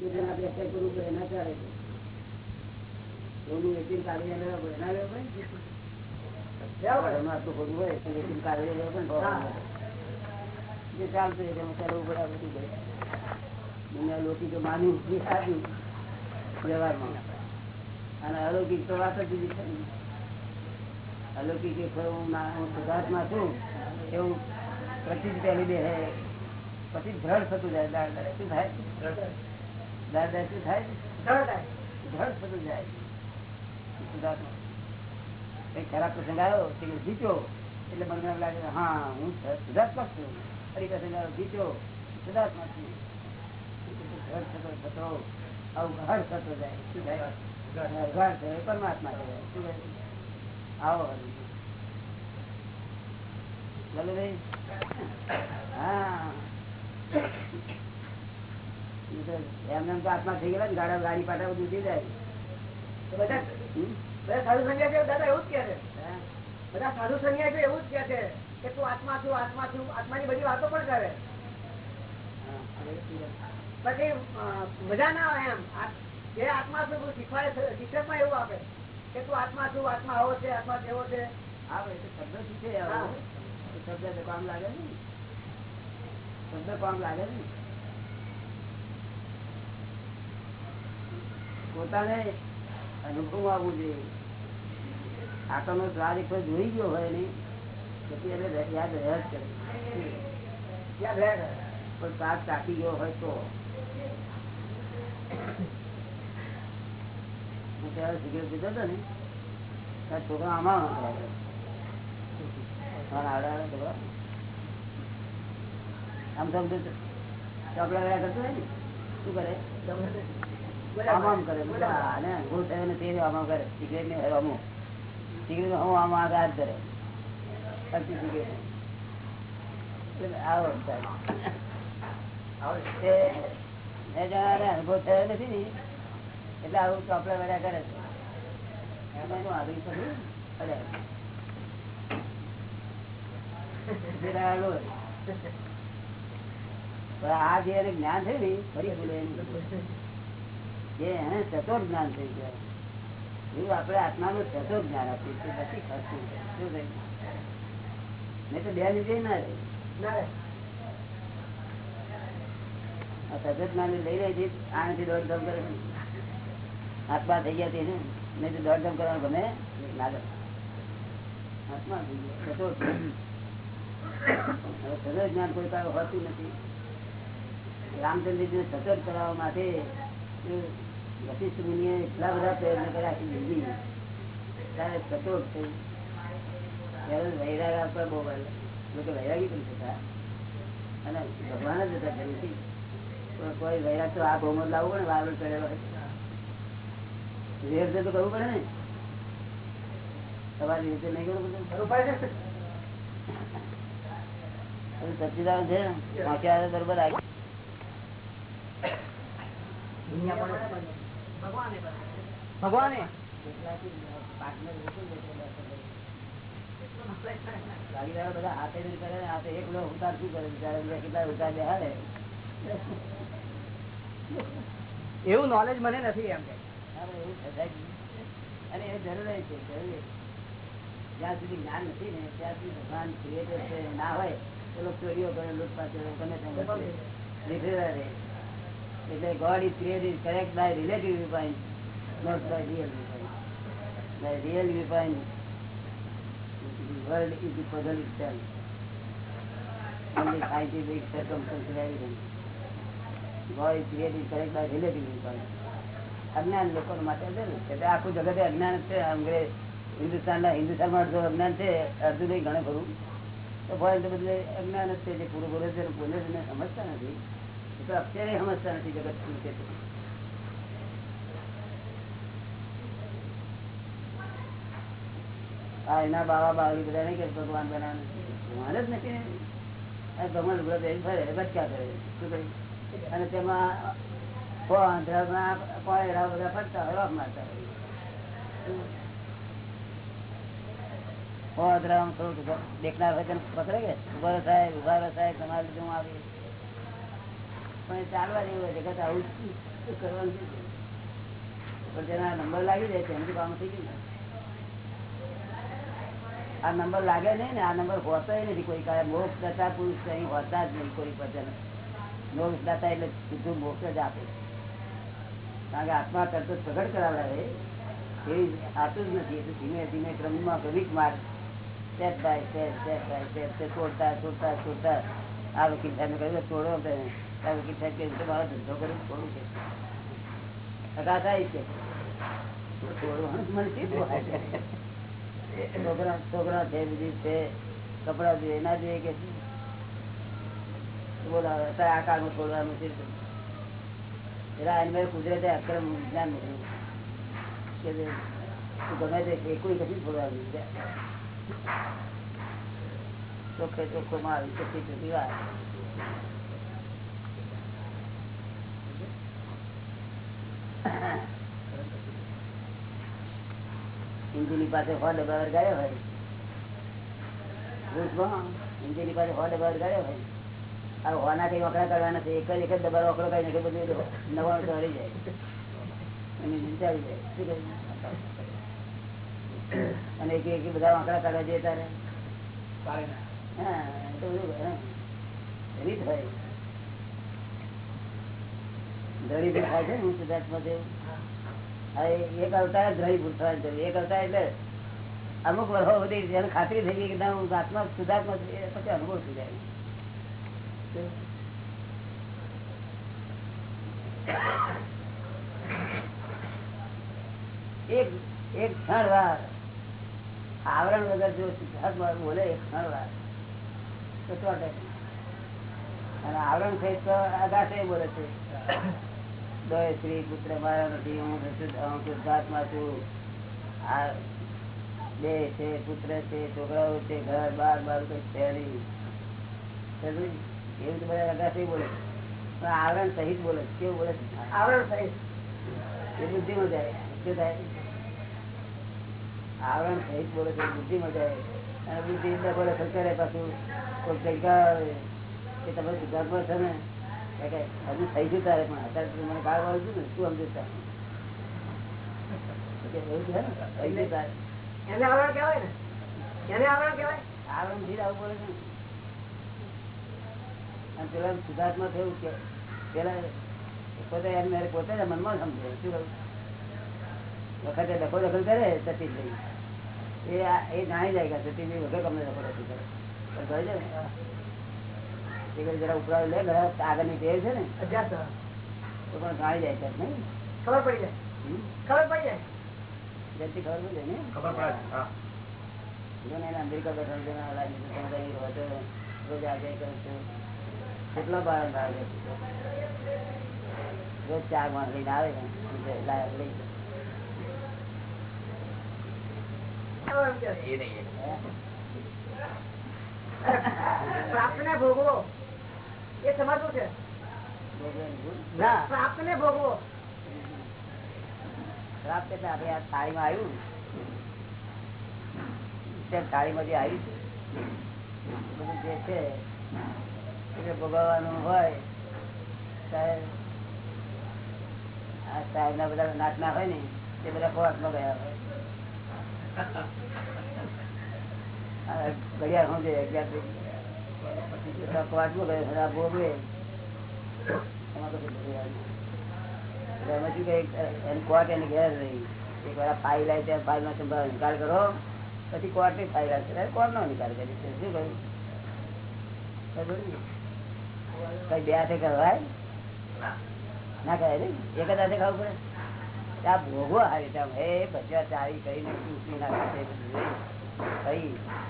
બીજાના આપણે અત્યારે કરવું પડે ના? ચાલે એનું એટીએમ કાઢી લેવા પડે અલૌકિક તો વાત જ અલૌકિક હું ના- છું એવું પ્રતિ પહેલી બે હે પછી દ્રઢ થતું જાય દાળ શું થાય. થાય ખરાબ પ્રસંગ આવ્યો જીત્યો? એટલે મને એમ લાગે હા હું સુધાર્થમાં છું. ફરી પ્રસંગ આવ્યો જીત્યો. સુધાર્થમાં છું. પરમાત્મા આવો? હા. એમને એમ તો આત્મા થઈ ગયેલા ને ગાડા ગાડી પાટા બધું થઈ જાય? બધા સાધુ સંન્યાસીઓ દાદા એવું જ કે છે? બધા સાધુ સંન્યાસીઓ એવું જ કે છે કે તું આત્મા છું આત્મા છું આત્માની બધી વાતો પણ કરે. છે? પછી મજા ના આવે એમ. આ- જે આત્મા છું શીખવાડે શિક્ષકમાં એવું આપે કે તું આત્મા છું આત્મા આવો છે આત્મા કેવો છે. આવે શબ્દ શીખે છે શબ્દ કામ લાગે ને શબ્દ કામ લાગે ને પોતાને અનુભવ આવવું જોઈએ. આટલો સ્વાદ એક જોઈ ગયો હોય ને પછી એને યાદ રહ્યા જ કરે. યાદ રહ્યા. પણ સ્વાદ ચાકી ગયો હોય તો. હું ત્યારે સિગરેટ પીધો હતો ને છોકરા આમાં આવડે છોકરા. આમ સમજો ચોપડા કરતું હોય ને, શું કરે? આમ આમ કરે આગળ અનુભવ એટલે આવું ચોપડા વર્યા કરે છે. આ જે જ્ઞાન થયું ને, ફરી ભૂલે. જે એને સચોટ જ્ઞાન થઈ ગયા એવું આપણે આત્માનું સચોટ જ્ઞાન આપીએ છીએ પછી ખર્ચું શું થઈ નહીં તો બે લીધે ના રહે. સચોટ જ્ઞાન લઈ રહી છે આનાથી દોડ ધમ કરે. આત્મા થઈ ગયા તેને. નહીં તો દોડ ધમ કરવાનું ગમે લાગે. આત્મા થઈ ગયા સચોટ સચોટ જ્ઞાન કોઈ કાળ હોતું નથી. રામચંદ્રજી સચોટ કરાવવા માટે વશિષ્ઠ મુનિએ એટલા બધા પ્રયત્ન કર્યા આખી જિંદગી ત્યારે સચોટ થઈ. ત્યારે વૈરાગ આપવા બહુ વાર. લોકો વૈરાગી પણ થતા. અને ભગવાન જ હતા ફરીથી પણ કોઈ વૈરાગ તો આ બહુમત લાવવું પડે વાવડ હોય રેર તો કરવું પડે ને. તમારી રીતે નહીં કરવું પડે. ખરું પડે છે? વાંચી આવે. બરોબર આવી ભગવાને ભાગીદારો બધા હાથે કરે હાથે એક ઉતાર શું કરે બિચારા કેટલા ઉતાર બેહાડે એવું નોલેજ મને નથી એમ કે. એવું અને એ જરૂરી છે જરૂરી જ્યાં સુધી જ્ઞાન નથી ને ત્યાં સુધી ભગવાન ક્રિએટર છે ના હોય તો લોકો ચોરીઓ કરે લૂંટપાટ કરે ગમે તેમ લીધેલા રહે. એટલે God is created correct by relative not by real viewpoint by real viewpoint the world is the puzzle itself only scientific circumstantial evidence God is created correct by relative અજ્ઞાન લોકો માટે છે ને એટલે આખું જગતે અજ્ઞાન છે અંગ્રેજ હિન્દુસ્તાન ના હિન્દુસ્તાનમાં અડધું અજ્ઞાન છે અડધું નહીં ઘણું ખરું તો ફોરેન તો અજ્ઞાન જ છે જે પૂરું બોલે છે ને સમજતા નથી તો અત્યારે સમજતા નથી જગત શું છે. આ એના બાવા બાવલી બધા નહીં કે ભગવાન ભગવાન જ નથી ભગવાન વ્રત એ ફરે બચકા કરે. શું કહ્યું અને તેમાં કોંધરામાં કોયડા બધા ફરતા હોય મારતા હોય. કોંધરામાં થોડું દેખનાર હોય તેને પકડે કે? ઊભા સાહેબ ઊભા સાહેબ, તમારે લીધે આવી. પણ ચાલવા જેવું હોય જગત આવું કરવાનું પણ જેના નંબર લાગી જાય છે એમનું કામ થઈ ગયું આ નંબર લાગે નહીં ને, આ નંબર હોતો નથી. કોઈ કાંઈ મોક્ષ પુરુષ અહીં હોતા જ નહીં કોઈ વચન. મોક્ષ એટલે સીધું મોક્ષ જ આપે. કારણ કે આત્મા કરતો પ્રગટ કરાવે એ આતું જ નથી. એટલે ધીમે ધીમે ક્રમમાં ક્રમિક માર્ગ. Step by step step by step છોડતા છોડતા તોડતા આ વકીલ સાહેબ કહ્યું છોડો તો આ વકીલ સાહેબ કે "તો મારો ધંધો કરી થોડું છે. છોકરા છે, બીજી છે, કપડા જોઈએ ના જોઈએ કે? બોલાવે આ કાળમાં છોડવાનું છે. એની કુદરતે અક્રમ કે ગમે તે કોઈ નથી છોડવાનું ચોખ્ખે ચોખ્ખો માલ ચોખ્ખી ચોખ્ખી વાત. ઇન્જિની પાસે સો ડબ્બા વરગાડ્યો હોય. ઇન્જિની પાસે સો ડબ્બા વરગાડ્યો હોય. એક જ અને એક બધા વાંકડા કાઢવા જઈએ તારે. હા, તો રીત હોય છે એક અવતાર ધડી થવાની જરૂર એક અવતાર એટલે અમુક વર્ષો બધી જેને ખાતરી થઈ ગઈ કે આત્મા સુધાર્થમાં પછી અનુભવ થઈ જાય. એક એક ક્ષણ વાર. આવરણ વગર જો સિદ્ધાર્થમાં બોલે, એક ક્ષણ વાર. તો અને આવરણ થઈ તો આકાશે બોલે છે. દય સ્ત્રી પુત્ર મારા નથી હું હું શુદ્ધાત્મા છું. આ બે છે પુત્ર છે છોકરાઓ છે ઘર બાર બાર કઈ છે નહીં એવું તો બધા આકાશે બોલે પણ આવરણ સહિત બોલે કેવું બોલે આવરણ સહિત. એ બુદ્ધિ માં જાય શું થાય? આવરણ સહિત બોલે છે બુદ્ધિ માં જાય અને બુદ્ધિ બોલે કરે પાછું કોઈ જગ્યા કે તમે સિદ્ધાર્થમાં છે ને હજુ થઈ ગયું તારે પણ અત્યારે તું મને વાળું છું ને શું સમજુ પોતે એમ મેરે પોતે જ મનમાં સમજે શું વખતે ડખો દખલ કરે સતીશભાઈ એ એ જાણી જાય કે સતીશભાઈ વગર તમને ડખો દખલ કરે પણ કહે છે ને એ ઘડી જરા ઉપરાળ લે ઘણા આગળની ટેવ છે ને અભ્યાસ તો પણ જાણી જાય છે નહીં? ખબર પડી જાય. હમ? ખબર પડી જાય. જલ્દી ખબર પડે ને ખબર પડે હા. જો ને એને અમેરિકા બેઠા છે ને લાગી છે, તમે કઈ હોતો રોજ આજે કરો છો. કેટલો બાર આવે છે રોજ ચાર માણસ લઈને આવે ને એટલે લાય- લઈ જાય. ખબર એમ કહેવાય. એ નહીં હે? પ્રાપ્ત ને ભોગવો. એ સમજવું છે? ના. પ્રાપ્ત ને ભોગવો. પ્રાપ્ત એટલે આપડે આ થાળીમાં આવ્યું. થાળીમાં જે આવ્યું બધું જે છે એટલે ભોગવવાનું હોય ત્યારે આ સાહેબના બધા નાચના હોય ને તે બધા ખોરાકમાં ગયા હોય. ઘડિયાળ છે? અગિયાર આવી ત્યાં નિકાલ કરો પછી કોર્ટની ફાઇલ કોર્ટ નો નિકાલ કરી કઈ બે હાથે કરવાય ના કહે ને એક જ હાથે ખાવું પડે આ ભોગવો હારી ત્યાં હે ભજ્યા ચાવી કરીને બધું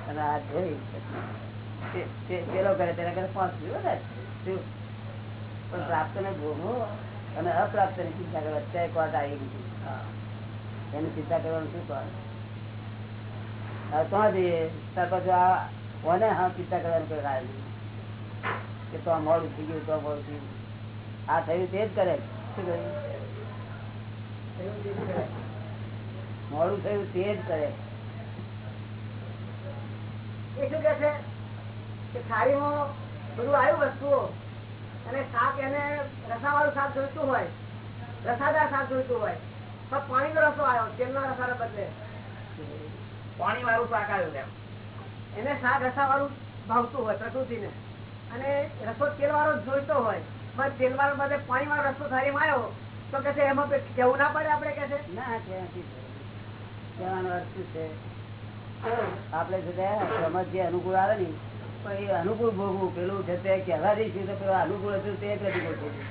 અને હાથ ધોઈ પેલો કરે તેના કરે પાંચ દિવસ થાય. શું પણ પ્રાપ્ત ને ભોગવો. અને અપ્રાપ્તની ચિંતા કરો અત્યારે કોર્ટ આવી ગઈ એની ચિંતા કરવાનું શું કારણ તો જઈએ. ત્યાર પછી આ કોને હા ચિંતા કરવાનું કોઈ કારણ કે તો મોડું થઈ ગયું તો મોડું થઈ ગયું. આ થયું તે જ કરે. શું કહ્યું મોડું થયું તે જ કરે. એ શું કે છે? કે થાળીમાં બધું આવ્યું વસ્તુઓ. અને શાક એને રસાવાળું શાક જોઈતું હોય રસાદાર શાક જોઈતું હોય પણ પાણીનો રસો આવ્યો તેલનો રસાને બદલે. પાણી વાળું શાક આવ્યું એમ એને શાક રસા વાળું ભાવતું હોય પ્રકૃતિને. અને રસો તેલ વાળો જોઈતો હોય પણ તેલ વાળો બધે પાણી વાળો રસો થાળીમાં આવ્યો તો કે છે એમાં કેવું ના પડે આપડે કે છે? ના કહેવાનો અર્થ શું છે? તે સમજ જે અનુકૂળ આવે ને પણ એ અનુકૂળ ભોગવું. પેલું છે તે કહેવા દઈશું તો પેલું અનુકૂળ હતું તે પ્રતિકૂળ ભોગવું.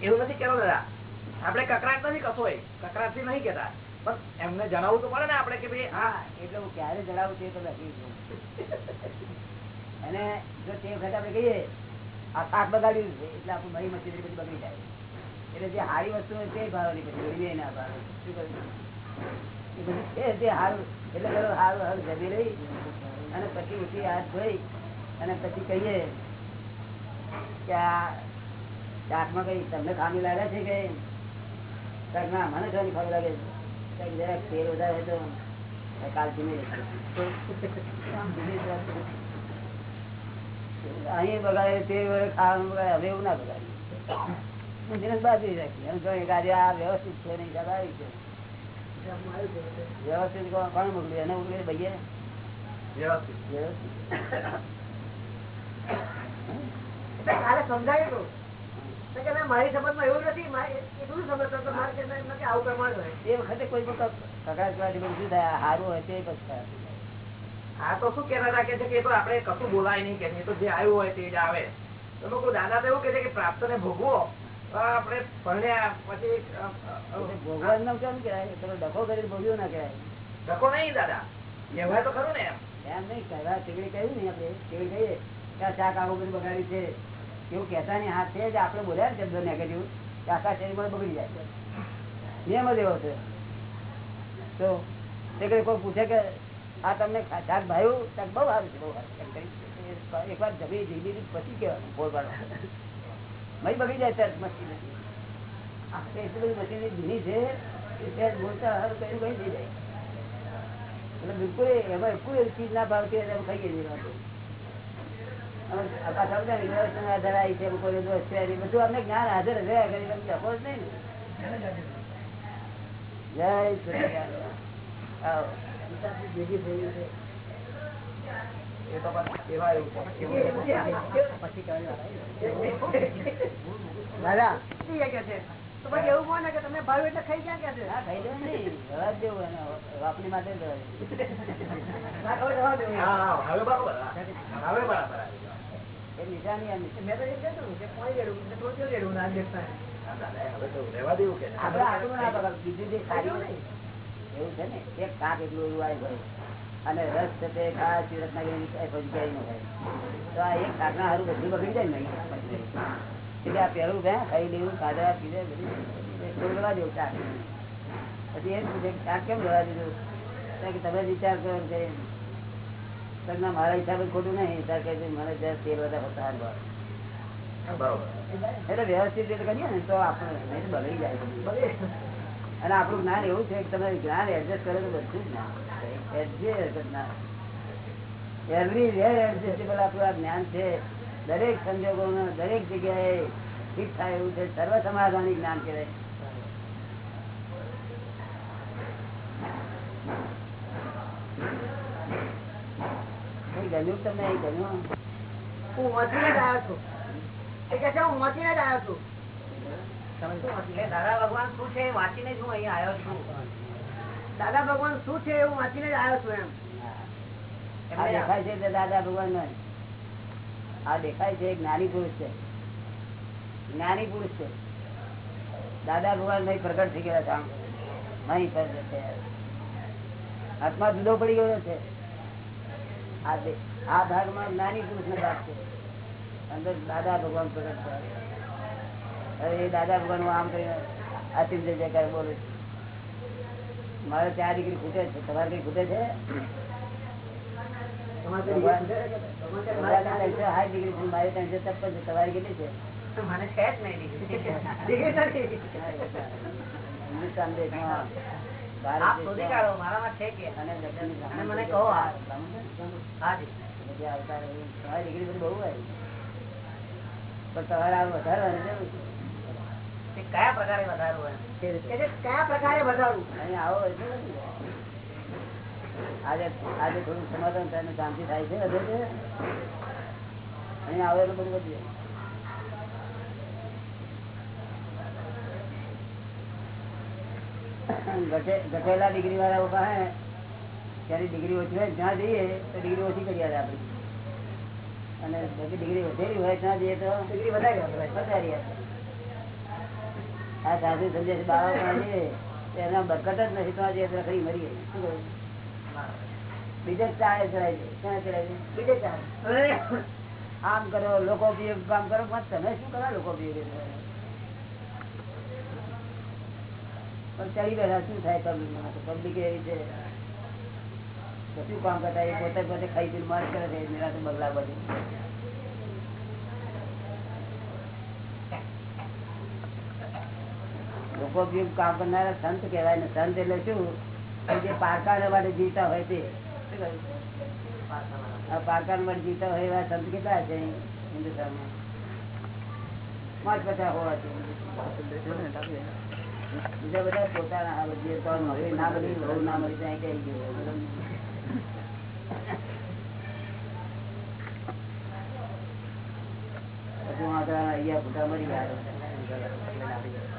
એવું નથી કેવું દાદા. આપણે કકરાટ નથી કશો કકરાટથી નહીં કેતા પણ એમને જણાવવું તો પડે ને આપણે કે ભાઈ હા એટલે હું ક્યારે જણાવું તે તો લખી અને જો તે વખત આપણે કહીએ આ શાક બગાડ્યું છે એટલે આપણું મરી મચી બધી બગડી જાય. એટલે જે સારી વસ્તુ હોય તે ભાવવાની પછી ના ભાવે. શું કહ્યું? એ બધું છે તે સારું એટલે સારું સારું જમી લઈ. અને પછી ઉઠી હાથ ધોઈ અને પછી કહીએ કે આ શાકમાં કઈ તમને ખામી લાગે છે કે? ના મને ખાલી ખામી લાગે છે? બગાડે તે હવે એવું ના બગાડે દિનેશ બાજુ રાખી એમ કહે કે આ વ્યવસ્થિત છે વ્યવસ્થિત કોણ મોકલ્યું એને મોકલ્યું ભાઈએ એવું નથી આવું પ્રમાણ હોય એ વખતે કોઈ પણ શું થાય સારું હોય તે તો શું છે કે તો કશું બોલાય નહીં કે તો જે આવ્યું હોય તે જ આવે તો લોકો દાદા તો એવું કે છે કે પ્રાપ્ત ને ભોગવો તો આપણે ભણ્યા પછી ભોગવાનું કેમ કહેવાય પેલો ડખો કરીને ભોગ્યું ના કહેવાય ડખો નહીં દાદા કહેવાય તો ખરું ને એમ એમ નહીં કરવા ટીકડી કહ્યું નહીં આપણે. ટીકડી કહીએ, કે આ શાક આવું બધું બગાડ્યું છે. એવું કહેતા નહીં. હાથ છે જ આપણે બોલ્યા શબ્દ નેગેટિવ કે આખા શરીરમાં બગડી જાય નિયમ જ એવો છે. તો ટીકડી કોઈ પૂછે કે, આ તમને ચાક શાક ચાક બહુ સારું છે, બહુ સારું છે. એક વાર જમી જીવી પછી કહેવાનું પાડવાનું મય બગડી જાય ત્યારે મશીન એટલી બધી મશીન જૂની છે કે બોલતા હારું કઈ કઈ થઈ જાય. એટલે બિલકુલ એમાં કોઈ એવી ચીજ ના ભાવતી હોય તો એમ ખાઈ ગઈ વાત અને આ પાછા બધા અમને જ્ઞાન હાજર રહ્યા કરી તમે ડખો જ નહીં જય દાદા એવું કોને કે તમે ભાવ એટલે ખાઈ ગયા કે છે ના એક કાક એટલું એવું આવી અને રસ છે તે ખાસ રત્નાગીરી ન હોય તો આ એક શાકના હારું બધું બગડી જાય ને. એટલે આ પહેલું છે ખાઈ લેવું ખાધા પીધે બધું લેવા દેવું શાક પછી એ પૂછે કે કેમ લેવા દીધું? કે તમે વિચાર કરો કે તો ના મારા હિસાબે ખોટું નહીં તાર કે મને ત્યાં તેલ બધા બરોબર. એટલે વ્યવસ્થિત રીતે કરીએ ને તો આપણે બગડી જાય. અને આપણું જ્ઞાન એવું છે કે તમે જ્ઞાન એડજસ્ટ કરે તો બધું જ્ઞાન એડજસ્ટ ના. એવરી વેર એડજસ્ટેબલ આપણું આ જ્ઞાન છે. દરેક સંજોગો દરેક જગ્યાએ ઠીક થાય એવું છે. સર્વ સમાધાની જ્ઞાન કહેવાય. ગમ્યું તમને એ ગમ્યું હું વાંચીને જ આવ્યો છું. એ કે છે હું વાંચીને જ આવ્યો છું. દાદા ભગવાન શું છે? વાંચીને જ હું અહીંયા આવ્યો છું. દાદા ભગવાન શું છે? એવું વાંચીને જ આવ્યો છું એમ. દેખાય છે દાદા ભગવાન નહીં આ દેખાય છે, જ્ઞાની પુરુષ છે. જ્ઞાની પુરુષ છે. દાદા ભગવાન નહીં પ્રગટ થઈ ગયા કામ નહીં થયા. જુદો પડી ગયો છે. આ ભાગમાં જ્ઞાની પુરુષ ને ભાગ છે. અંદર દાદા ભગવાન પ્રગટ થયા એ દાદા ભગવાન આમ કરીને અતિમ જય જયકાર બોલું મારે ચાર ડિગ્રી ખૂટે છે. તમારે કઈ ખૂટે છે? તમારે કેટલી છે? મને છે જ નહીં આપ શોધી કાઢો મારામાં છે કે અને મને કહો કયા પ્રકારે વધારવું કયા પ્રકારે વધારવું આવો. આજે આજે થોડું સમાધાન થાય શાંતિ થાય છે વધે છે અહીંયા આવે તો બધું વધી. ઘટેલા ડિગ્રી વાળા ઊભા હે ત્યારે ડિગ્રી ઓછી હોય જ્યાં જઈએ તો ડિગ્રી ઓછી કરી આવે આપડી અને બધી ડિગ્રી વધેલી હોય ત્યાં જઈએ તો ડિગ્રી વધારી. વધારી. આ સાધુ સમજે બાળકો એના બરકત જ નથી ત્યાં જઈએ તો મરી મરીએ શું કહ્યું? શું કામ કરતા એ પોતે પોતે ખાઈ પી માર કરે છે નિરાતે બગલા બધું લોકો બી કામ કરનારા સંત કહેવાય ને, સંત એટલે શું? જે પારકા માટે જીવતા હોય તે. શું કહ્યું? આ પારકા માટે જીવતા હોય એવા સંત કેટલા છે હિન્દુસ્તાનમાં? પાંચ પચાસ હોવા છે બીજા બધા પોતાના જે બધી હવે ના મળી બહુ ના મળી ત્યાં ક્યાંય ગયું પછી ના અહીંયા ભૂટા મરી ગયા.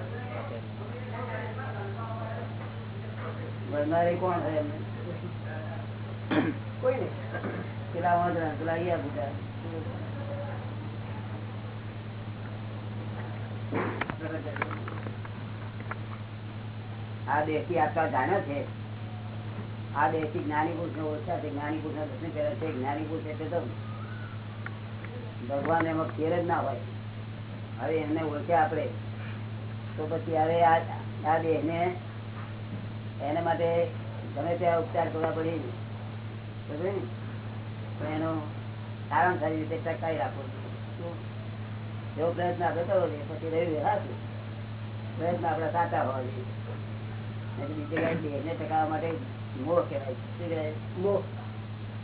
મરનારે કોણ છે? કોઈ નહીં. પેલા વાંધો પેલા અહીંયા ભૂટા આ દેશી આટલા જાણ્યો છે. આ દેશી જ્ઞાની પુરુષ ને ઓછા છે. જ્ઞાની પુરુષ ના દર્શન કરે છે. જ્ઞાની પુરુષ એટલે તો ભગવાન એમાં ફેર જ ના હોય. હવે એમને ઓળખે આપણે. તો પછી હવે આ આ દેહ ને એના માટે તમે ત્યાં ઉપચાર કરવા પડી ને? એનો સારામાં સારી રીતે ટકાવી રાખો? એવો પ્રયત્ન આપણે કરવો જોઈએ પછી રહ્યું હાથું. પ્રયત્ન આપડે સાચા હોવા જોઈએ. બીજે કઈ દેહ ને ટકાવવા માટે મોહ કહેવાય. શું કહેવાય? મોહ.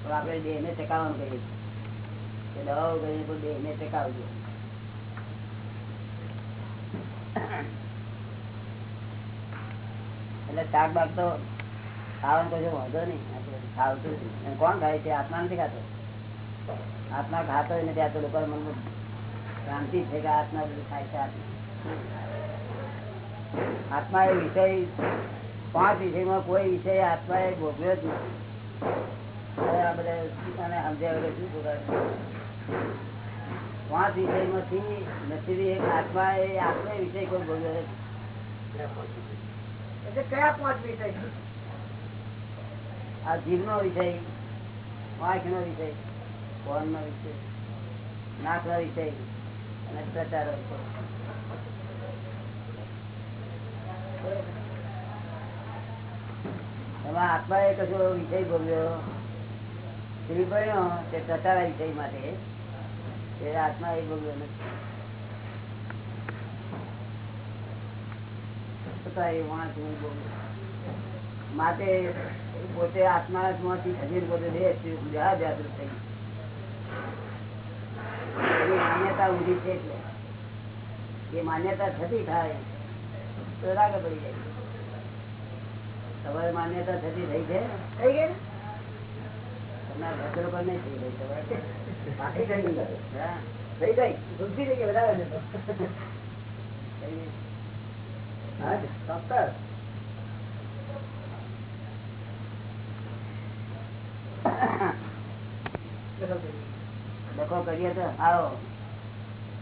પણ આપણે દેહને ટકાવવાનું કહીએ છીએ. દવાઓ કરીને પણ દેહ ને ટકાવજો. એટલે શાક બાક તો ખાવાનો કોઈ વાંધો નહીં. ખાવતું. કોણ ખાય? છે આત્મા નથી ખાતો. આત્મા ખાતો હોય ને ત્યાં તો લોકો મનમાં શાંતિ છે કે આત્મા બધું ખાય છે, આત્મા. એ વિષય, પાંચ વિષયમાં કોઈ વિષય આત્મા એ ભોગવ્યો જ નથી. આ બધા સમજ્યા વગર શું ભોગવે? પાંચ વિષયમાંથી નથી એક આત્મા એ આત્મા વિષય કોઈ ભોગવ્યો નથી. આ જીભ નો વિષય વાંખ નો વિષય ફોન નો વિષય નાક નો વિષય અને પ્રચાર આત્મા એ કશો વિષય ભોગવ્યો. શ્રી ભણ્યો તે પ્રચાર વિષય માટે. આત્મા એ ભોગવ્યો નથી. છતાં એ માટે પોતે આત્મા માંથી ખજીર પોતે દેહ જવા જાગૃત થઈ એની માન્યતા ઊંધી છે એટલે. એ માન્યતા થતી થાય તો રાગ પડી જાય. તમારે માન્યતા થતી થઈ છે? થઈ ગઈ? તમારા પર નહીં થઈ ગઈ તમારે બાકી થઈ ગઈ. થઈ ગઈ. વૃદ્ધિ થઈ ગઈ વધારે નહીં તો. થઈ ગઈ. હા જ, ચોક્કસ. ડખો કરીએ તો આવો.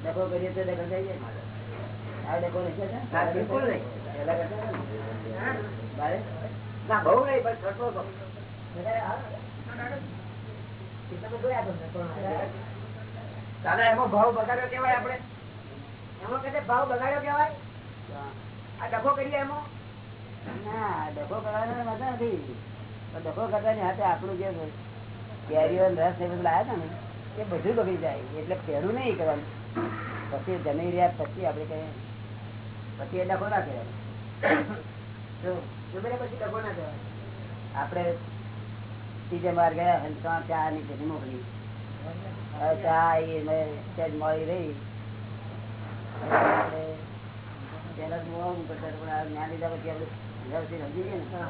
ડખો કરીએ ડખો થઈ જાય આ ડખો બિલકુલ નહીં. ને? બહુ નહીં પણ દાદા એમાં ભાવ બગાડ્યો કેવાય આપડે એમાં કદાચ ભાવ બગાડ્યો કેવાય. આ ડખો કરીએ એમાં? ના ડખો કરવાનો મજા નથી. પણ ડખો કરતાની હાથે આપણું જે કેરીઓ રસ બધું લાયા ને એ બધું બગડી જાય. એટલે પહેરું નહીં કરવાનું. પછી જમી રહ્યા પછી આપણે કહીએ પછી એ ડખો ના કહેવાય. પછી ડખો ના કહેવાય. આપણે ત્રીજે માર ગયા અને ચા ની પેલી મોકલી. ચા એ મળી રહી. આપણે પડતા હતા. પણ આ જ્ઞાન લીધા પછી આપણે વ્યવસ્થિત સમજી ગયા ને.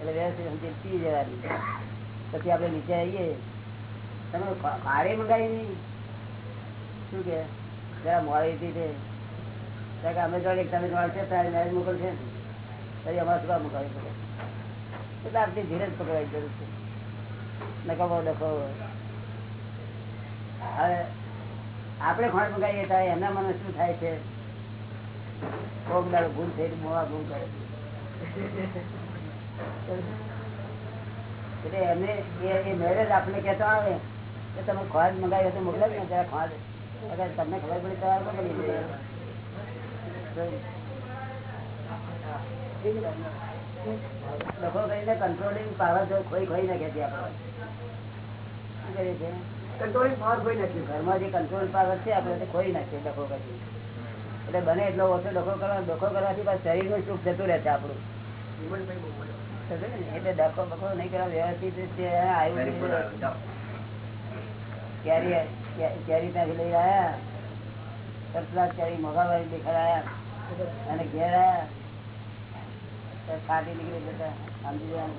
એટલે વ્યવસ્થિત સમજી પી જવાની. પછી આપણે નીચે આવીએ. તમે ભારે મંગાવી નહીં. શું કે? જરા મોડી હતી તે કારણ કે અમે એક તમે છે ત્યારે મેરેજ મોકલશે ને. પછી અમારે શું મંગાવી પડે? એટલે ધીરે ધીરજ પકડવાની જરૂર છે. નકામો ડખો હવે આપણે ખોટ મંગાવીએ ત્યારે એના મને શું થાય છે? કોક દાડો ભૂલ થઈ મોવા ભૂલ કરે. એટલે એમને એ- મેરેજ આપણે કહેતો આવે કે તમે ખોરાક મંગાવી તો મોકલાવી ને જરા ખોરાક. અગર તમને ખબર પડી તમારે મોકલી લખો કરીને કંટ્રોલિંગ પાવર જો કોઈ ખોઈ નાખે છે આપણે. કંટ્રોલિંગ પાવર કોઈ નથી. ઘરમાં જે કંટ્રોલ પાવર છે આપણે તે ખોઈ નાખીએ લખો કરી એટલે બને એટલો ઓછો ડખો કરવા ડખો કરવાથી પાછું શરીરનું સુખ જતું રહે છે આપણું. એટલે ડખો બખો નહીં કરવા વ્યવસ્થિત કેરી ત્યાંથી લઈ આવ્યા કેરી મોઘાવાળી દેખાડ્યા અને ઘેર આવ્યા ફાટી નીકળી જતા. સમજી જવાનું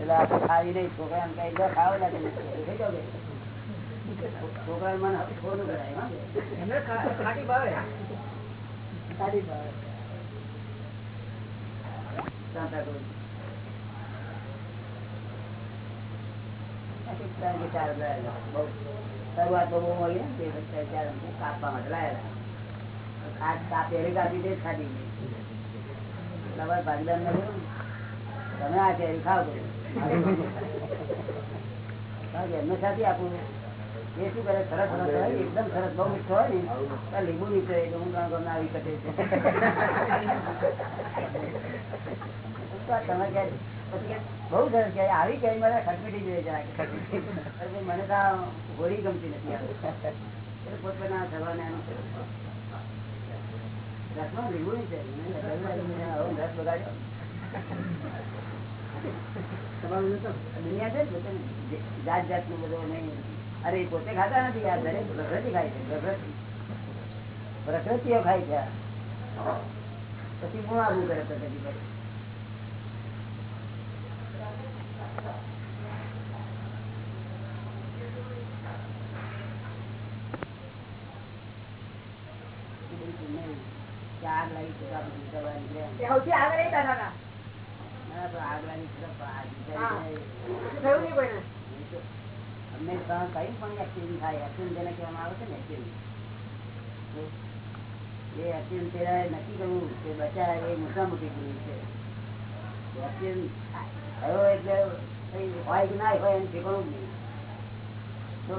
એટલે આપણે ખાવી નહીં. છોકરા કઈ ખાવ લાગે શરૂઆત બહુ મળી ને તે ચાર કાપવા માટે લાયેલા કાપેલી કાપી તે ખાધી. તમારે ભાગીદાર ને તમે આ કેરી ખાવ. એમને સાથે આપવું એ શું કરે સરસ સરસ હોય એકદમ સરસ બહુ મીઠો હોય ને લીંબુ નીકળે એટલે હું આવી છે. તમે પછી બહુ સરસ કે આવી કઈ મારે ખટપટી જોઈએ જરાક. મને તો હોળી ગમતી નથી આવતી એટલે પોતપોતાના સવારને એનું રસમાં લીંબુ મને આવો રસ બગાડ્યો? દુનિયા છે જાત જાતનું બધું નહીં અરે પોતે ખાતા નથી આ દરેક પ્રકૃતિ ખાય છે પ્રકૃતિ. પ્રકૃતિઓ ખાય છે. પછી હું આવું કરે પ્રકૃતિ કરે આગ લાગી આગ લાગી છે તો આગ હા. નીકળી કશું થયું નહીં કોઈને. અમને કઈ પણ એક્સિડન્ટ થાય એક્સિડન્ટ જેને કહેવામાં આવે છે ને એક્સિડન્ટ એ એક્સિડન્ટ પેલા નક્કી કરવું કે બચા એ મોટા મોટી છે એક્સિડન્ટ થયો એટલે હોય કે ના હોય એમ શીખવું જ નહીં તો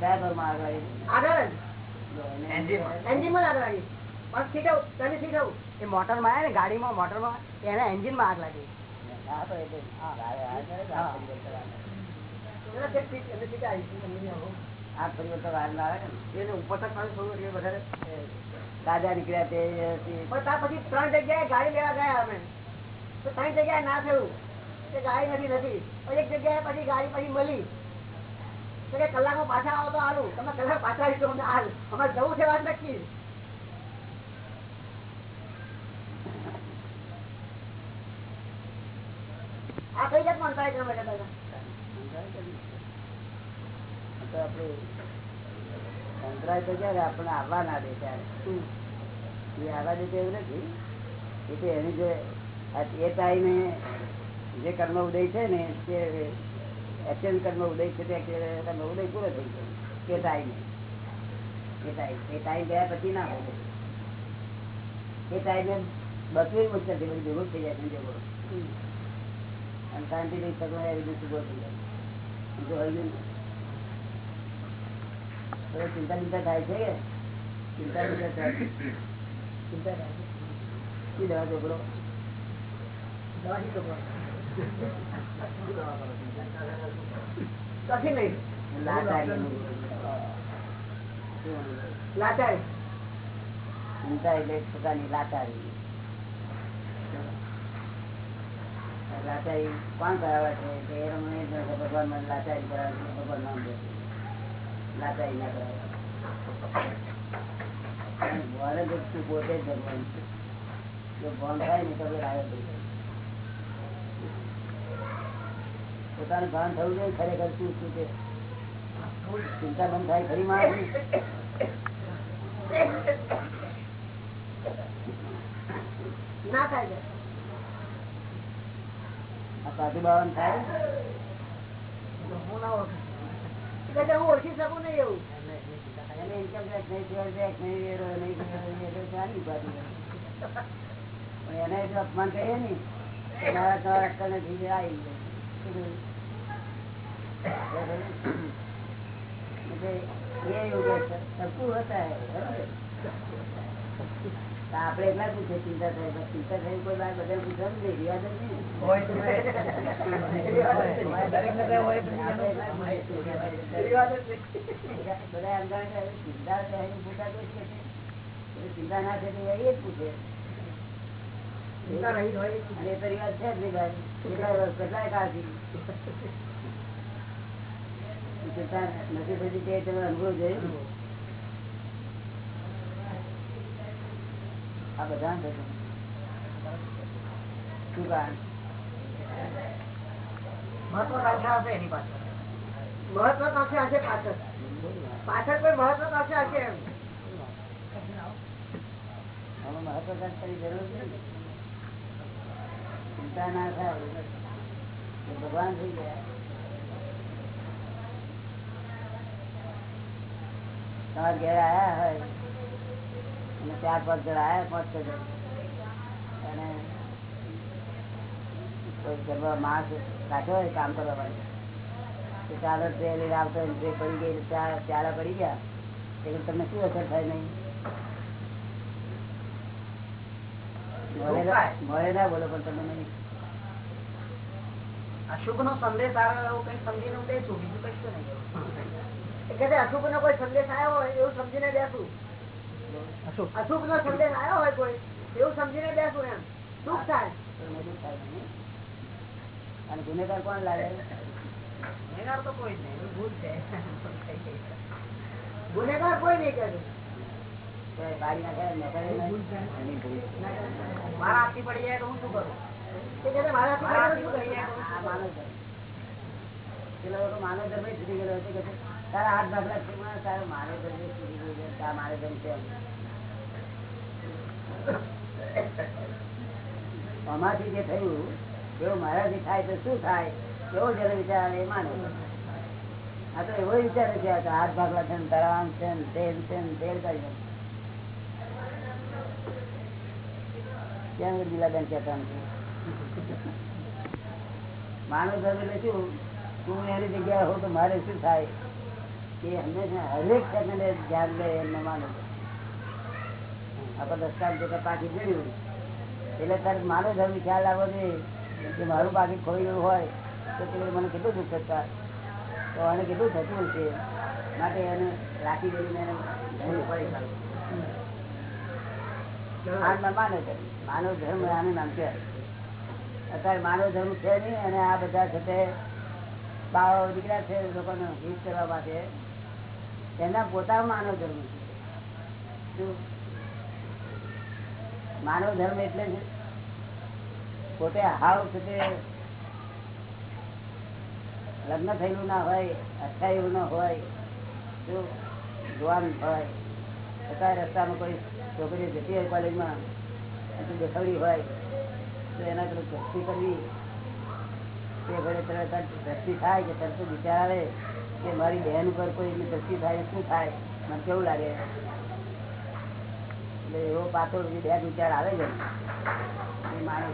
કયા ઘરમાં આગળ આગળ જ. જો એને-. એન્જિનમાં જ આગ લાગી. આવું, આવું. આવે ને આગ આ- પરિવર્તન આવી. વાર લાવે ને. એને ઉપર થોડું વધારે. દાદા નીકળ્યા તે પણ ત્યાર પછી ત્રણ જગ્યાએ ગાડી લેવા ગયા અમે. તો ત્રણ જગ્યાએ ના થયું. કે ગાડી નથી નથી. એક જગ્યાએ પછી ગાડી પછી મળી. તો કે કલાકમાં પાછા આવો તો હાલું. તમે કલાક પાછા આવી તો અમને હાલ. અમારે જવું છે વાત નક્કી. આ કઈ જાત હોય તમે હતા? તો આપણે સંતરાય તો ક્યારે? આપણને આવવા ના દે ત્યારે. એ આવવા દે એવું નથી. એ એની જે એ ટાઈમે જે કર્મ ઉદય છે ને તે એક્શન કર્મ ઉદય છે તે કર્મ ઉદય પૂરો થઈ ગયો. તે ટાઈમે. એ ટાઈમ એ ટાઈમ ગયા પછી ના હોય. એ ટાઈમે બસવી મુશ્કેલ છે બધી ભેગું થઈ જાય સંજોગો અને શાંતિથી સગવડ એવી રીતે થઈ જાય. જો હોય ને હવે ચિંતા ચિંતા થાય છે કે ચિંતા ચિંતા થાય ચિંતા થાય છે. દવા ચોપડો દવાથી પણ. કશી નહીં લાચારી ચિંતા એટલે એક પ્રકારની લાચારી લાચારી કોણ કરાવે છે. ભગવાન મને લાચારી કરાવે છે ભગવાન નામ દે છે. પોતે ભગવાન છે જો ભાન થાય ને તો પોતાનું ભાન થવું જોઈએ ખરેખર શું શું છે ચિંતા બંધ થાય. ખરી માણસ ના થાય આ સાધુ બાવન થાય? હું ના ઓળખું. હું ઓળખી શકું નહીં એવું એને જો અપમાન કરીએ ને તો તમારા અક્કલ નથી આવી જાય. એ કે સબકું હોતા તો એટલા પૂછે ચિંતા થાય ચિંતા થઈ કોઈ વાર બધા પૂછવાનું નહીં રિવાજ જ. બધા એમ ચિંતા પૂછા ના. છે એ જ પૂછે. ચિંતા રહી હોય. એ તો રિવાજ છે જ નહીં કેટલાય વર્ષ ચિંતા નથી થતી તે તમે અનુભવ જોયું? આ બધા શું કારણ મહત્વાકાંક્ષા હશે એની પાછળ. મહત્વાકાંક્ષા હશે પાછળ. પાછળ કોઈ મહત્વાકાંક્ષા હશે એમ. મહત્વાકાંક્ષાની જરૂર નથી ચિંતા ના થાય. ભગવાન થઈ ગયા. તમારા ઘેર આયા હોય? અને ચાર પાંચ જણ આયા પાંચ છ જણ. અને કોઈ ગરબા માણસ રાખ્યો હોય કામ કરવા માટે ચાલો ટ્રે લઈને આવતો ટ્રે પડી ગઈ ને ચારા પડી ગયા. એટલે તમને શું અસર થાય નહીં? મળે ના- બોલો પણ તમને નહીં. અશુભ નો સંદેશ આવે એવું કઈ સમજીને હું કહીશું બીજું કશું નહીં. અશુભ નો કોઈ સંદેશ આવ્યો હોય એવું સમજીને બેસું. અશુભ અશુભ નો સંદેશ આવ્યો હોય કોઈ એવું સમજીને બેસું એમ. દુઃખ થાય. તો મોટું થાય નહીં. અને ગુનેગાર કોણ લાગે ગુનેગાર તો કોઈ જ નહીં ભૂલ છે. ગુનેગાર કોઈ નહીં કરે. મારા હાથથી પડી જાય તો હું શું કરું? મારા કરે હાથથી પડી જાય તો માનવ ધર્મ. પેલો ગયો કે તારા જે થયું એવું મારાથી થાય તો શું થાય? એવો જયારે વિચાર આવે, એ માનવ આ તો એવો વિચાર છે હાથ ભાગલા છે તારા છે તેલ છે તેલ કરી માનવ ધર્મ એટલે તું એની જગ્યાએ હો તો મારે શું થાય? એ હંમેશા ધ્યાન લે એમને પાકી જડ્યું એટલે તારે મારો ધર્મ ખ્યાલ આવવો જોઈએ કે મારું પાકી ખોઈ ગયું હોય તો મને કેટલું દુઃખ થતા તો આને કેટલું થતું હશે? માટે એને રાખી દઈને એને ધર્મ માનવ ધર્મ આનું નામ છે અત્યારે માનવ ધર્મ છે નહીં અને આ બધા છે તે બાવા દીકરા છે લોકોને હિત કરવા માટે. એના પોતા માનવ ધર્મ છે. માનવ ધર્મ એટલે પોતે હાવ છે લગ્ન થયેલું ના હોય, અઠાયું ના હોય, જો જવાન હોય છતાં રસ્તામાં કોઈ છોકરી જતી હોય કોલેજમાં બેઠવડી હોય, તો એના તરફ દ્રષ્ટિ કરવી, તે ભલે તરત દ્રષ્ટિ થાય કે તરત વિચાર આવે. કે મારી બહેન ઉપર કોઈ દ્રષ્ટિ થાય શું થાય? મને કેવું લાગે? એટલે એવો પાછો બે વિચાર આવે છે. એ માણસ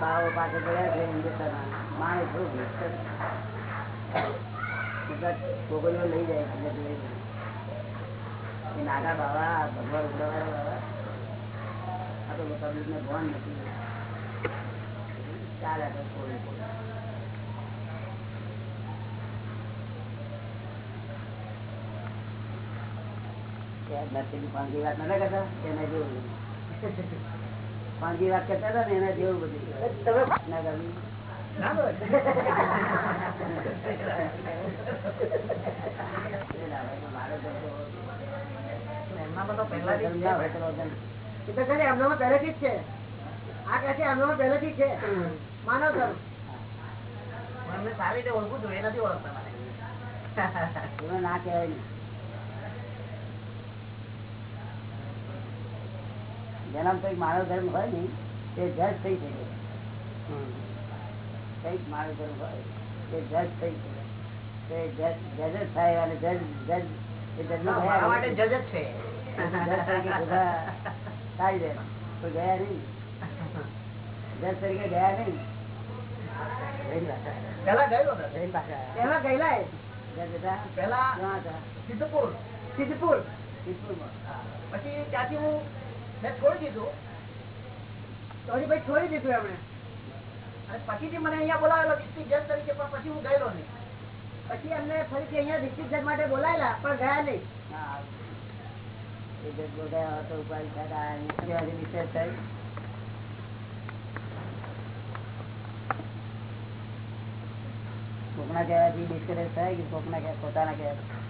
બાવો પાછળ પડ્યા છે હિન્દુસ્તાનમાં માણસ છોકરીઓ લઈ જાય નાગા બાવા, ભગવાન ઉડાવાળા બાવા. આ તો પબ્લિક ને ભાન નથી. ફાંકી વાત નતા કરતા? એના જેવું ફાંકી વાત કરતા હતા ને એના જેવું બધું. તમે ના પહેલાથી જ છે. આ કહે છે એમનામાં પહેલેથી જ છે. માનવ ખરું સારી રીતે ઓળખું છું એ નથી ઓળખતા મને. ના કહેવાય નહીં જેના તો માનવ ધર્મ હોય ને તે જજ થઈ શકે. કંઈક માનવ ધર્મ હોય તે જજ થઈ શકે. તે જજ જ થાય અને જજ જજ એ જજ માટે જજ જ છે. જજ તરીકે થાય ગયા નહીં. જજ તરીકે ગયા નહીં. પછી પછીથી મને અહીંયા બોલાવેલો ડિસ્ટ્રિક્ટ તરીકે પછી હું. ગયેલો નહીં પછી એમને ફરીથી અહીંયા ડિસ્ટ્રિક્ટ જજ માટે બોલાયેલા પણ ગયા નહીં જજ બોલાયા તો ઉપાય થતા અને ત્યાંથી વિશેષ થઈ કોકના કહેવાથી ડિસ્કરેજ થાય કે કોકના કહેવા પોતાના કહેવાય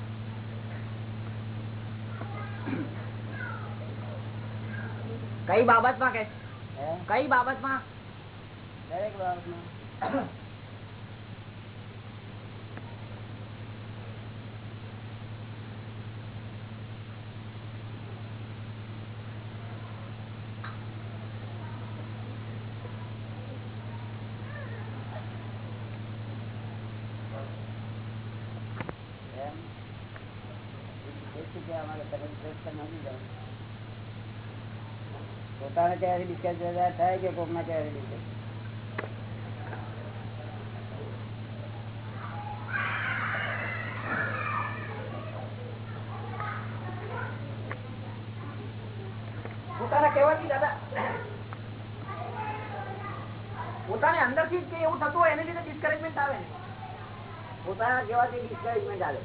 કઈ બાબતમાં કે? કઈ બાબતમાં? દરેક બાબતમાં એમ એ શું કે અમારે તમે શ્રેષ્ઠ નથી જવું પોતાના ક્યારે ડિસ્ચાર્જ થાય કે કોકના ક્યારે ડિસ્કસ પોતાના કહેવાથી દાદા. પોતાને અંદરથી જ કે એવું થતું હોય એને લીધે ડિસ્કરેજમેન્ટ આવે ને. પોતાના કહેવાથી ડિસ્કરેજમેન્ટ આવે.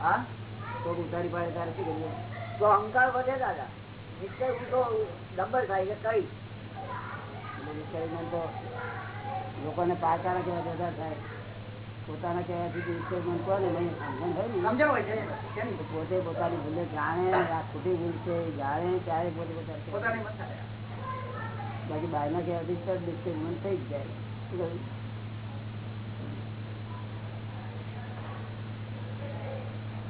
હા? તો ઉતારી પાડે તારે શું કરીએ? તો અહંકાર વધે દાદા. થાય કઈ? તો લોકોને પાછાના કેવા બધા થાય. પોતાના કહેવાથી discouragement કોને નહીં સમજણ હોય ને? પોતે પોતાની ભૂલે જાણે આ ખોટી ભૂલ છે જાણે ત્યારે પોતે પોતાને. બાકી બહારના કહેવાથી તો discouragement થઈ જ જાય શું કહ્યું? હા,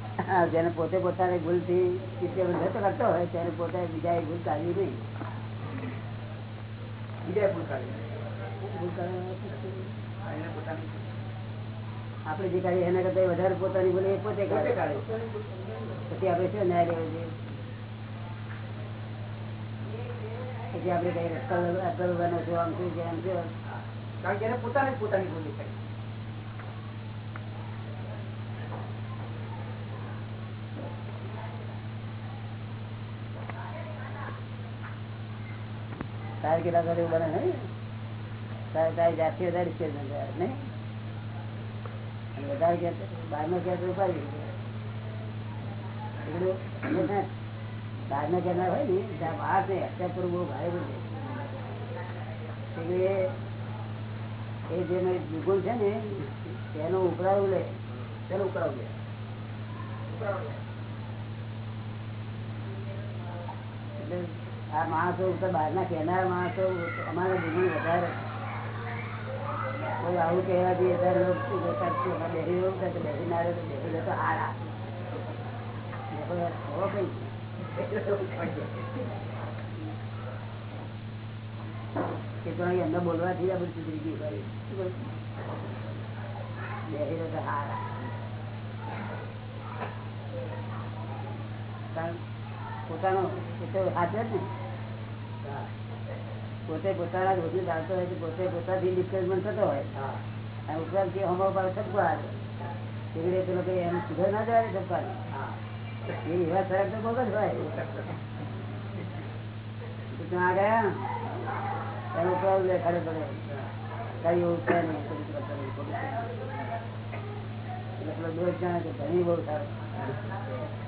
જેને પોતે પોતાની ભૂલથી જતો કરતો હોય ત્યારે પોતે બીજા એ ભૂલ કાઢવી નહીં. બીજા ભૂલ કાઢી. ભૂલ એને પોતાની આપણે જે કાઢીએ એના કરતા વધારે પોતાની ભૂલ એ પોતે કાઢે. પછી આપણે શું ન્યાય લેવો જોઈએ? પછી આપણે કઈ રસ્તા અક્કલ બનો છો આમ શું છે આમ કારણ કે પોતાને પોતાની ભૂલ દેખાય. તારે કેટલા કરે બને નહીં તારે તારી જાતિ વધારે સ્ટેજ નહીં? વધારે હોય ને, ત્યાં બહાર છે લે તેનું ઉકળાવું આ માણસો બહારના કહેનાર માણસો અમારા દુગુણ વધારે. કોઈ આવું કહેવાથી બેસી છે. બેસી ના રહ્યો બેસી રહ્યો હારા. દેખો યાર, ખોવો કઈ કે તો અહીં અંદર બોલવાથી આ બધું સુધરી ગયું ભાઈ. બેસી જતો હારા. પોતાનો જ ને પોતે પોતાના રોજનું ચાલતો હોય પોતે પોતાથી ડિસ્કરેજમેન્ટ થતો હોય. અને ઉપરાંત જે હમો પર આવે એવી રીતે લોકો એમ સુધર ના જવાય ને એ એવા સરળ તો બહુ હોય. ત્યાં ગયા એનો પડે. કઈ એવું છે નહીં. એટલે દોષ જાણે કે ધણી બહુ સારો.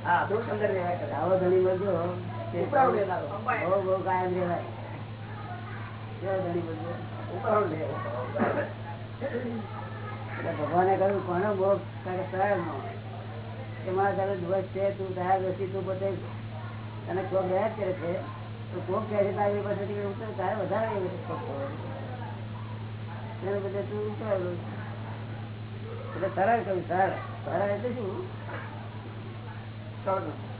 હા. આવો ધણી મળજો. ભગવાને કહ્યું કોનો ભોગ? પ્રાણનો તારે દિવસ છે તું તારા દ્રષ્ટિ તું પોતે તને કોક રહ્યા જ કરે છે? તો કોક કહે છે તારી પદ્ધતિ ઉતર તારે વધારે બધું એને બદલે તું ઉતરેલું. એટલે સરળ કહ્યું સરળ સરળ એટલે શું? મોક્ષ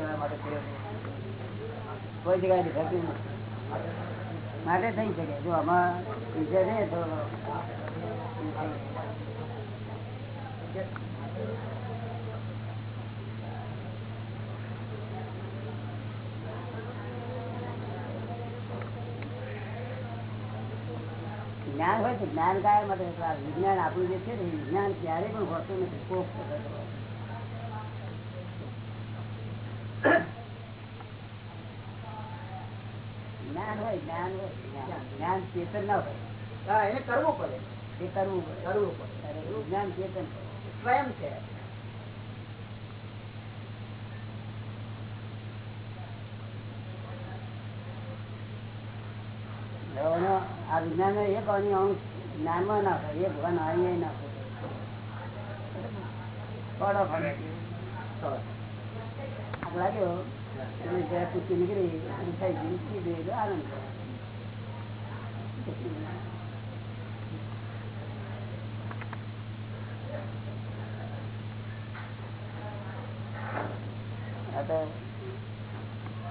કરવા માટે કોઈ જગ્યાએ માટે થઈ શકે. જો આમાં વિજય રહે તો જ્ઞાન હોય તો જ્ઞાન કાય માટે. વિજ્ઞાન આપણું જે છે ને વિજ્ઞાન ક્યારે પણ હોતું નથી કોક વખત હોય. જ્ઞાન ચેતન ના હોય. એને કરવું પડે. એ કરવું પડે. કરવું પડે. જ્ઞાન ચેતન સ્વયં છે. આ વિજ્ઞાન એ એક અંશ જ્ઞાનમાં ના હોય એ ભગવાન અહીંયા ના પડો પડે. લાગ્યો અને જયારે પૂછી નીકળી અને થઈ ગયું આનંદ થયો.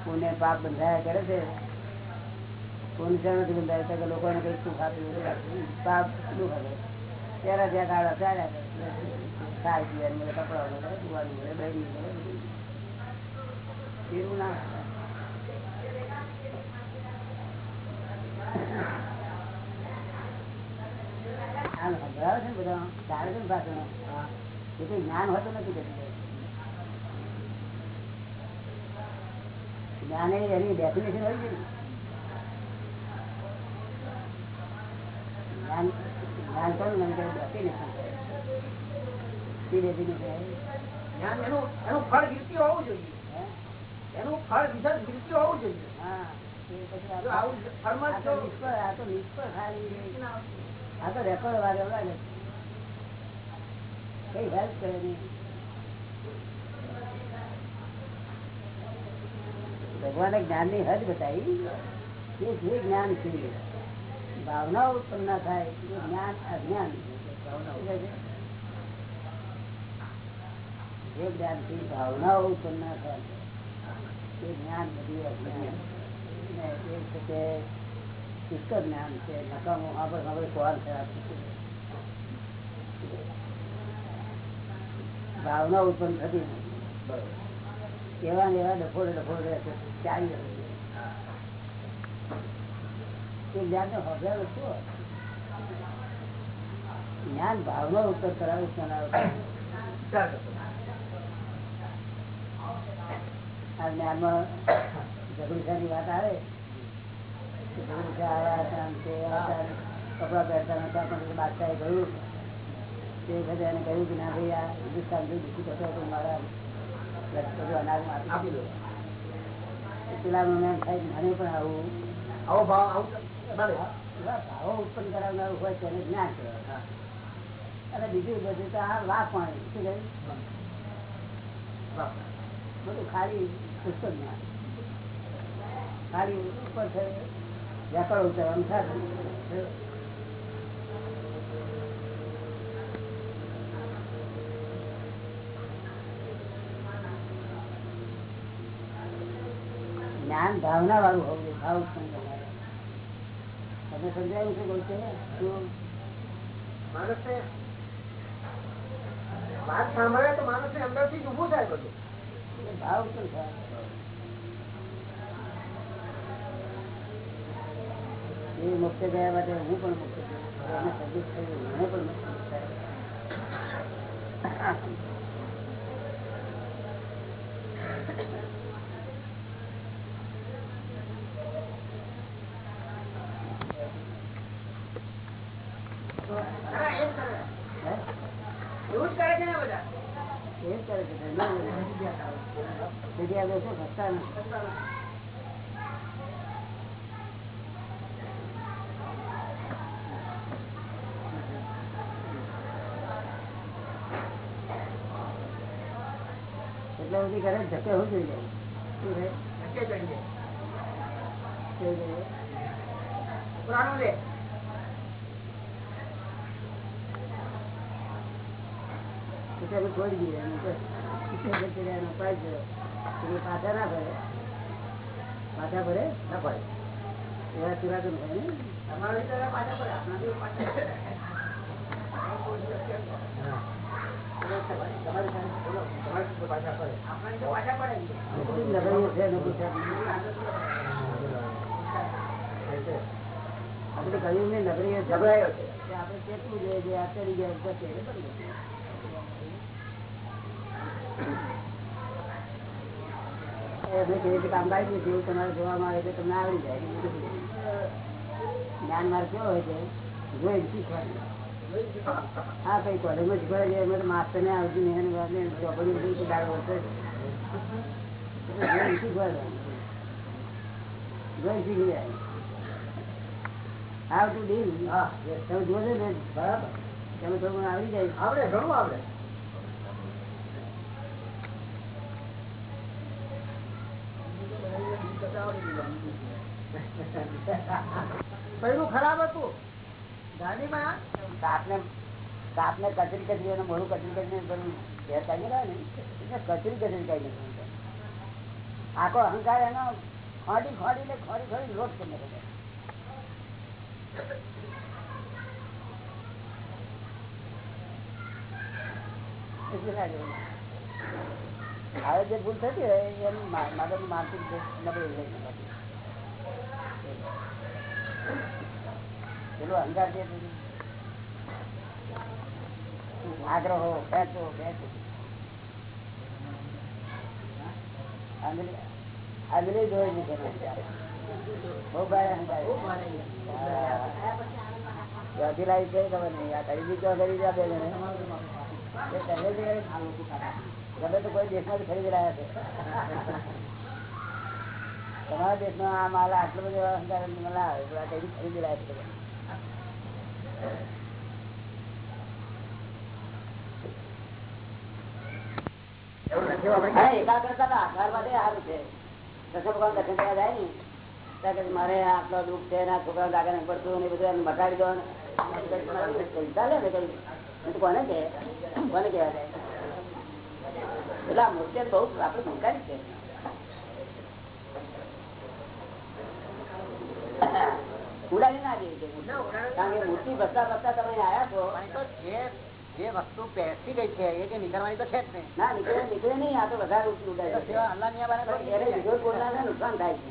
પુણ્ય પાપ બંધાયા કરે છે. પુણ્ય શા નથી લોકોને કઈ સુખ આપ્યું પાપ દુઃખ આપે. ત્યારે જ્યાં કાળા ચાલ્યા કરે. પીવાનું મળે કપડા મળે દુવાનું મળે એવું ના થાય. છે બધા? ચાલે છે ને ભાષણો એ તો જ્ઞાન હોતું નથી જ્ઞાન એની ડેફિનેશન હોય છે જ્ઞાન જ્ઞાન કોણ મને ડેફિનેશન શી ડેફિનેશન જ્ઞાન એનું એનું ફળ વિરતી હોવું જોઈએ. એનું ફળ વિધર વિરતી હોવું જોઈએ. હા. ફળમાં નિષ્ફળ આ તો નિષ્ફળ ખાલી. આ તો રેકોર્ડ વાગે લાગે કઈ હેલ્પ કરે નહીં. ભગવાને જ્ઞાનની હદ બતાવી. એ જે જ્ઞાન છે, ભાવના ઉત્પન્ન થાય, એ જ્ઞાન અજ્ઞાન જે જ્ઞાનથી ભાવનાઓ ઉત્પન્ન થાય. એ જ્ઞાન બધું અજ્ઞાન. એ છે શુષ્ક જ્ઞાન છે. નકામું આપણે હવે કોણ છે ભાવના ઉત્પન્ન થતી એવા ને એવા ડફોડે ડફોડે ચાલી એ જ્ઞાન નો જ્ઞાન ભાવના ઉત્તર કરાવે આ જ્ઞાનમાં જગડીશાની વાત આવે. ભાવ ઉત્પન્ન કરાવનારું હોય તેને જ્ઞાન બીજું બધું તો આ લાભ પાણી બધું ખાલી પુસ્તક જ્ઞાન ખાલી ઉપર છે. વ્યાકરણ ઉતરવાનું થાય. જ્ઞાન ભાવના વાળું હોવું જોઈએ. ભાવ ઉત્પન્ન. તમે સમજાયું છે બોલશે માણસને વાત સાંભળે તો માણસને અંદરથી જ ઉભું થાય બધું. ભાવ ઉત્પન્ન થાય. એ મુક્ત ગયા માટે હું પણ મુક્ત થયો. એને સંદેશ થયો મને પણ મુક્ત. એવું કરે છે ને બધા? એ કરે છે ધંધો કરે ધકે હું જોઈ જાય. છોડી દઈએ પીછે ના ભરે. પાછા ભરે ના પડે. એવા ચુરા તો ભરે ને તમારા વિચારે પાછા પડે આપણા બી પાછા પડે. તમારી સાથે બોલો. તમારી સાથે પાછા પડે. આપણા રીતે પાછા પડે ને. બધી નગરીઓ છે ને ગુજરાત આપણે કહ્યું ને નગરી ઝઘડાયો છે. આપડે કેટલું જોઈએ જે આ ચડી ગયા ઉપર છે છીએ તમારે જોવામાં આવે તો તમને આવડી જાય જ્ઞાન માર્ગ કેવો હોય છે જોઈ શીખવાનું હા કઈ કોલેજમાં શીખવાડે છે. એમાં માસ્ટર ને આવતી નહીં. અને ચોપડી શીખી જાય હાવ ટુ ડીલ હા, yes. તમે ને. બરાબર. તમે થોડું આવડી જાય. આવડે ઘણું આવડે. પહેલું ખરાબ હતું. સાપને સાપને કચરી કચરી અને મોડું કચરી કચરી ને કચરી કચરી કાઢી આખો અહંકાર એનો ખોડી ખોડી ને ખોડી ખોડી લોટ કરી. હવે જે ભૂલ થતી હોય એમ મગજ માનસિક નબળી નાખે. પેલો અહંકાર છે આગ્રહ ખેંચો ખેંચો બહુ ભારે અહંકાર લાવી છે ખબર નહીં. આ છે ને? ગમે તો કોઈ દેશમાં ખરીદી રહ્યા છે. તમારા દેશમાં આ માલ આટલો બધો અહંકાર મને આવે ખરીદી રહ્યા છે મારે આટલો દુઃખ છે કે કોને કહેવાય એટલે આ બહુ આપડે ઉડાડી ના દેવી કારણ કે મૂર્તિ બસતા બસતા તમે આયા છો. જે વસ્તુ બેસી ગઈ છે એ જે નીકળવાની તો છે જ નહીં. ના નીકળે નીકળે નહીં આ તો વધારે નુકસાન થાય છે.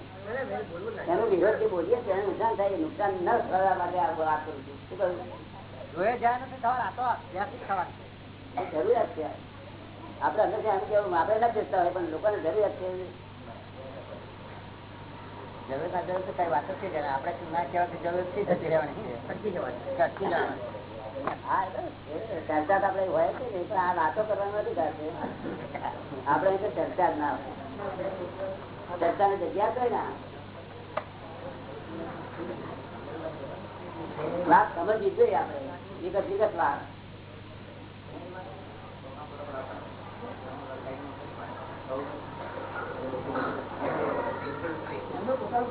એનો વિરોધ જે બોલીએ છીએ નુકસાન થાય છે. નુકસાન ન થવા માટે આ વાત કરું છું. શું કહ્યું જોયે જાય નથી થવાનું આ તો અભ્યાસથી જ થવાનું છે. એ જરૂરિયાત છે. આપણે અંદર એમ કેવું આપણે નથી બેસતા હોય પણ લોકોને જરૂરિયાત છે જરૂર ના જરૂર તો કઈ વાત જ છે આપણે ના કહેવાથી જરૂર છે જતી રહેવાની. છે અટકી જવાની. અટકી જવાની. ચર્ચા તો આપણે હોય છે પણ આ વાતો કરવાનો અધિકાર છે. આપણે તો ચર્ચા જ ના હોય. ચર્ચાની જગ્યા કઈ ના વાત સમજવી જોઈએ આપણે. વિગત વિગત વાત. કે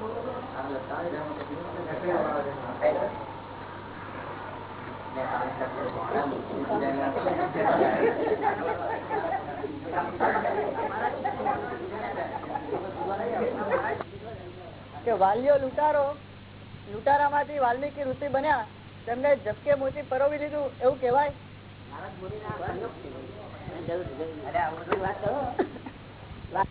વાલીઓ લૂંટારો, લૂંટારામાંથી વાલ્મીકી ઋષિ બન્યા, તેમને ઝબકે મોતી પરોવી લીધું, એવું કેવાય. વાત